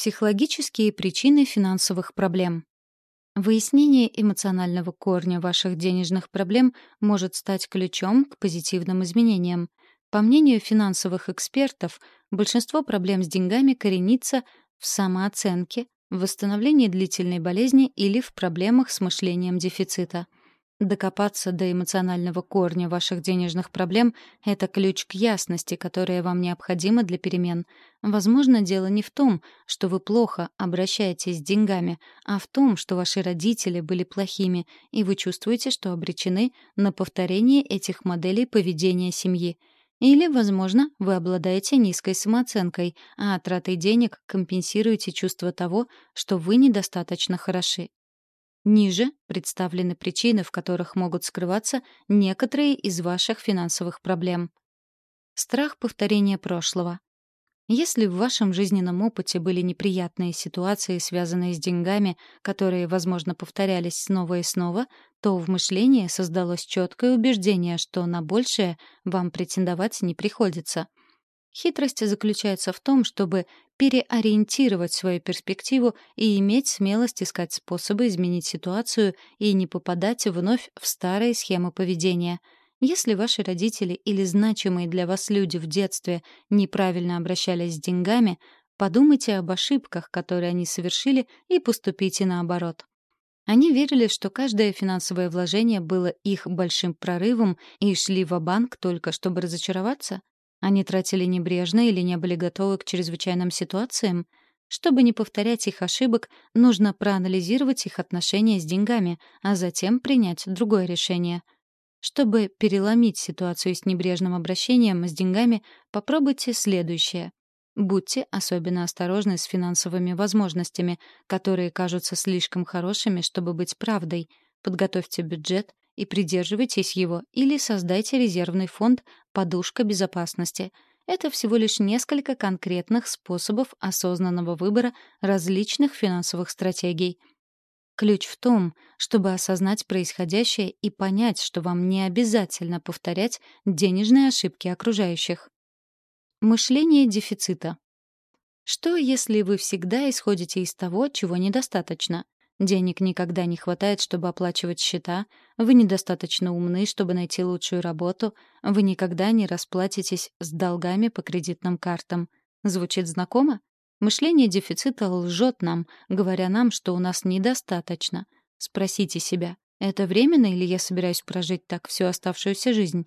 Психологические причины финансовых проблем. Выяснение эмоционального корня ваших денежных проблем может стать ключом к позитивным изменениям. По мнению финансовых экспертов, большинство проблем с деньгами коренится в самооценке, в восстановлении длительной болезни или в проблемах с мышлением дефицита — Докопаться до эмоционального корня ваших денежных проблем — это ключ к ясности, которая вам необходима для перемен. Возможно, дело не в том, что вы плохо обращаетесь с деньгами, а в том, что ваши родители были плохими, и вы чувствуете, что обречены на повторение этих моделей поведения семьи. Или, возможно, вы обладаете низкой самооценкой, а тратой денег компенсируете чувство того, что вы недостаточно хороши. Ниже представлены причины, в которых могут скрываться некоторые из ваших финансовых проблем. Страх повторения прошлого. Если в вашем жизненном опыте были неприятные ситуации, связанные с деньгами, которые, возможно, повторялись снова и снова, то в мышлении создалось четкое убеждение, что на большее вам претендовать не приходится — Хитрость заключается в том, чтобы переориентировать свою перспективу и иметь смелость искать способы изменить ситуацию и не попадать вновь в старые схемы поведения. Если ваши родители или значимые для вас люди в детстве неправильно обращались с деньгами, подумайте об ошибках, которые они совершили, и поступите наоборот. Они верили, что каждое финансовое вложение было их большим прорывом и шли в банк только чтобы разочароваться? Они тратили небрежно или не были готовы к чрезвычайным ситуациям? Чтобы не повторять их ошибок, нужно проанализировать их отношения с деньгами, а затем принять другое решение. Чтобы переломить ситуацию с небрежным обращением с деньгами, попробуйте следующее. Будьте особенно осторожны с финансовыми возможностями, которые кажутся слишком хорошими, чтобы быть правдой. Подготовьте бюджет, и придерживайтесь его, или создайте резервный фонд «Подушка безопасности». Это всего лишь несколько конкретных способов осознанного выбора различных финансовых стратегий. Ключ в том, чтобы осознать происходящее и понять, что вам не обязательно повторять денежные ошибки окружающих. Мышление дефицита. Что, если вы всегда исходите из того, чего недостаточно? Денег никогда не хватает, чтобы оплачивать счета, вы недостаточно умны, чтобы найти лучшую работу, вы никогда не расплатитесь с долгами по кредитным картам. Звучит знакомо? Мышление дефицита лжет нам, говоря нам, что у нас недостаточно. Спросите себя, это временно или я собираюсь прожить так всю оставшуюся жизнь?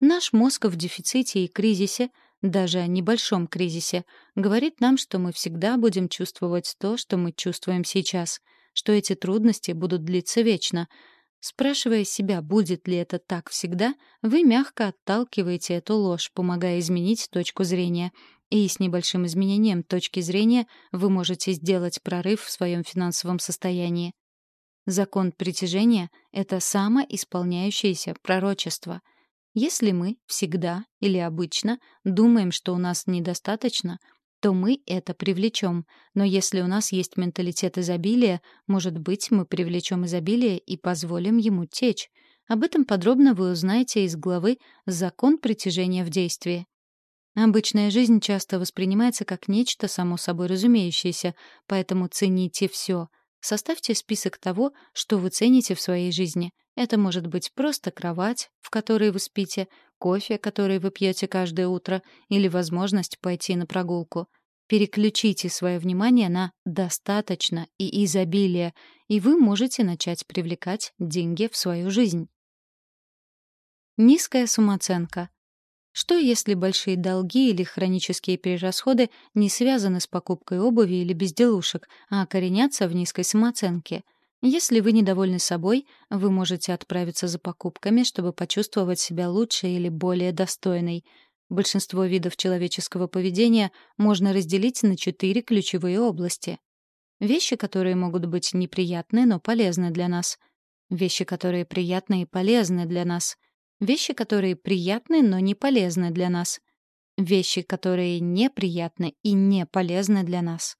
Наш мозг в дефиците и кризисе, даже небольшом кризисе, говорит нам, что мы всегда будем чувствовать то, что мы чувствуем сейчас — что эти трудности будут длиться вечно. Спрашивая себя, будет ли это так всегда, вы мягко отталкиваете эту ложь, помогая изменить точку зрения. И с небольшим изменением точки зрения вы можете сделать прорыв в своем финансовом состоянии. Закон притяжения — это самоисполняющееся пророчество. Если мы всегда или обычно думаем, что у нас недостаточно — то мы это привлечем. Но если у нас есть менталитет изобилия, может быть, мы привлечем изобилие и позволим ему течь. Об этом подробно вы узнаете из главы «Закон притяжения в действии». Обычная жизнь часто воспринимается как нечто само собой разумеющееся, поэтому цените все. Составьте список того, что вы цените в своей жизни. Это может быть просто кровать, в которой вы спите, кофе, который вы пьете каждое утро, или возможность пойти на прогулку. Переключите свое внимание на «достаточно» и «изобилие», и вы можете начать привлекать деньги в свою жизнь. Низкая самооценка. Что если большие долги или хронические перерасходы не связаны с покупкой обуви или безделушек, а коренятся в низкой самооценке — если вы недовольны собой, вы можете отправиться за покупками, чтобы почувствовать себя лучше или более достойной. Большинство видов человеческого поведения можно разделить на четыре ключевые области. Вещи, которые могут быть неприятны, но полезны для нас. Вещи, которые приятны и полезны для нас. Вещи, которые приятны, но не полезны для нас. Вещи, которые неприятны и не полезны для нас.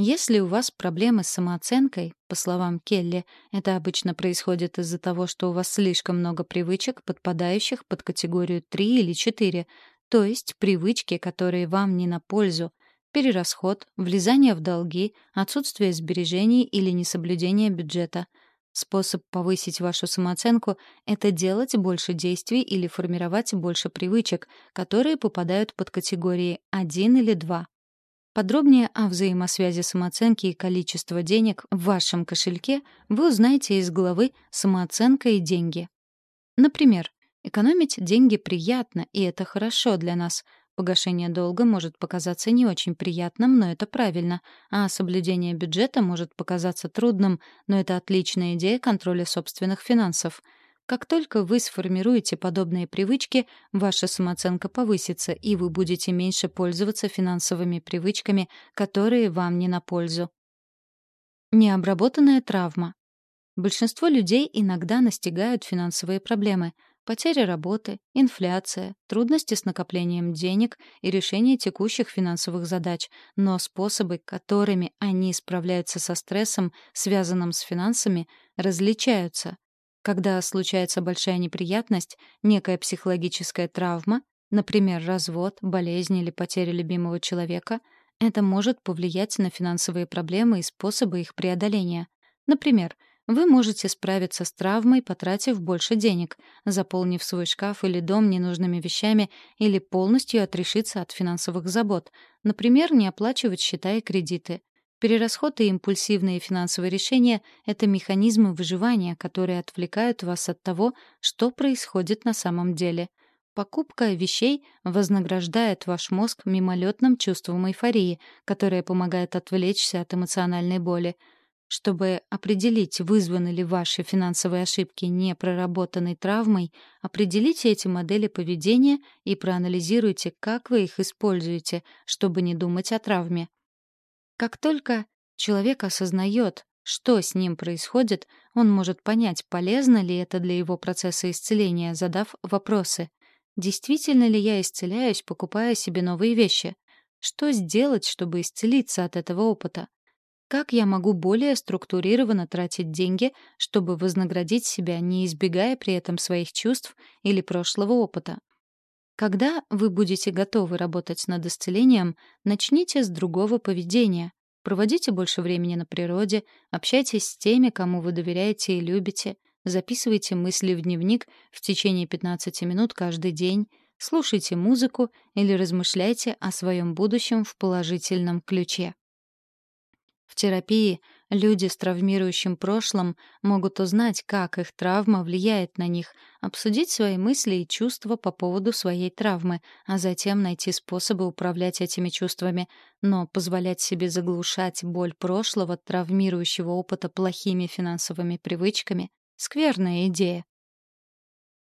Если у вас проблемы с самооценкой, по словам Келли, это обычно происходит из-за того, что у вас слишком много привычек, подпадающих под категорию 3 или 4, то есть привычки, которые вам не на пользу. перерасход, влезание в долги, отсутствие сбережений или несоблюдение бюджета. Способ повысить вашу самооценку — это делать больше действий или формировать больше привычек, которые попадают под категории 1 или 2. Подробнее о взаимосвязи самооценки и количества денег в вашем кошельке вы узнаете из главы «Самооценка и деньги». Например, экономить деньги приятно, и это хорошо для нас. Погашение долга может показаться не очень приятным, но это правильно, а соблюдение бюджета может показаться трудным, но это отличная идея контроля собственных финансов — как только вы сформируете подобные привычки, ваша самооценка повысится, и вы будете меньше пользоваться финансовыми привычками, которые вам не на пользу. Необработанная травма. Большинство людей иногда настигают финансовые проблемы — потеря работы, инфляция, трудности с накоплением денег и решение текущих финансовых задач, но способы, которыми они справляются со стрессом, связанным с финансами, различаются. Когда случается большая неприятность, некая психологическая травма, например, развод, болезнь или потеря любимого человека, это может повлиять на финансовые проблемы и способы их преодоления. Например, вы можете справиться с травмой, потратив больше денег, заполнив свой шкаф или дом ненужными вещами или полностью отрешиться от финансовых забот, например, не оплачивать счета и кредиты. Перерасход и импульсивные финансовые решения — это механизмы выживания, которые отвлекают вас от того, что происходит на самом деле. Покупка вещей вознаграждает ваш мозг мимолетным чувством эйфории, которое помогает отвлечься от эмоциональной боли. Чтобы определить, вызваны ли ваши финансовые ошибки непроработанной травмой, определите эти модели поведения и проанализируйте, как вы их используете, чтобы не думать о травме. Как только человек осознает, что с ним происходит, он может понять, полезно ли это для его процесса исцеления, задав вопросы. Действительно ли я исцеляюсь, покупая себе новые вещи? Что сделать, чтобы исцелиться от этого опыта? Как я могу более структурированно тратить деньги, чтобы вознаградить себя, не избегая при этом своих чувств или прошлого опыта? Когда вы будете готовы работать над исцелением, начните с другого поведения. Проводите больше времени на природе, общайтесь с теми, кому вы доверяете и любите, записывайте мысли в дневник в течение 15 минут каждый день, слушайте музыку или размышляйте о своем будущем в положительном ключе. В терапии люди с травмирующим прошлым могут узнать, как их травма влияет на них, обсудить свои мысли и чувства по поводу своей травмы, а затем найти способы управлять этими чувствами. Но позволять себе заглушать боль прошлого травмирующего опыта плохими финансовыми привычками — скверная идея.